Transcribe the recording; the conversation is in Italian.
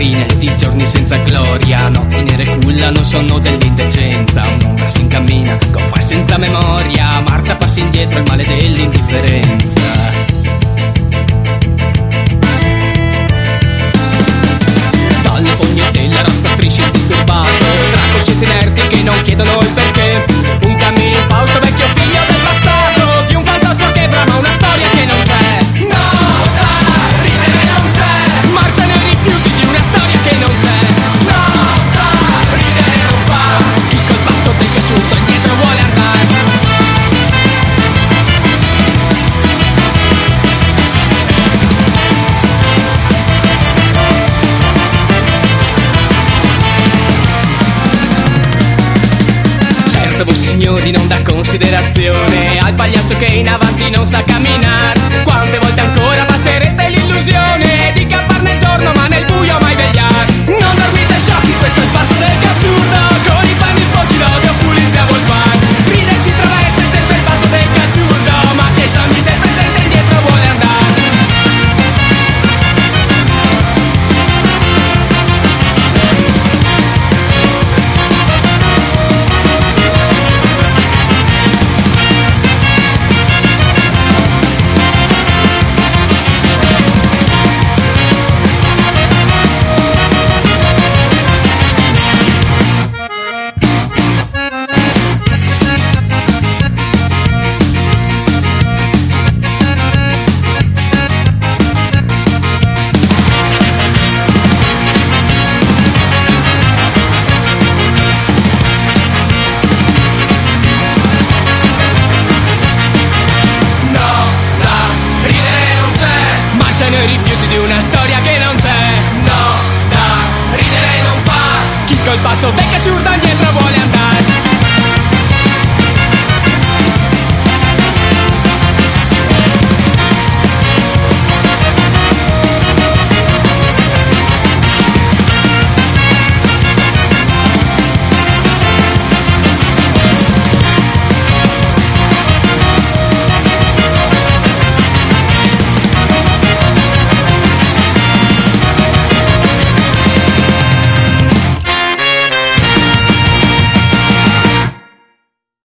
vetrine di giorni senza gloria. Notti nere cullano, sono dell'indecenza. Un'ombra si incammina, con questo voi signori non dà considerazione al pagliaccio che in avanti non sa camminare. Quante volte di una storia che non c'è. No, da ridere non fa. Chi col passo becca ciurda dietro vuole andare.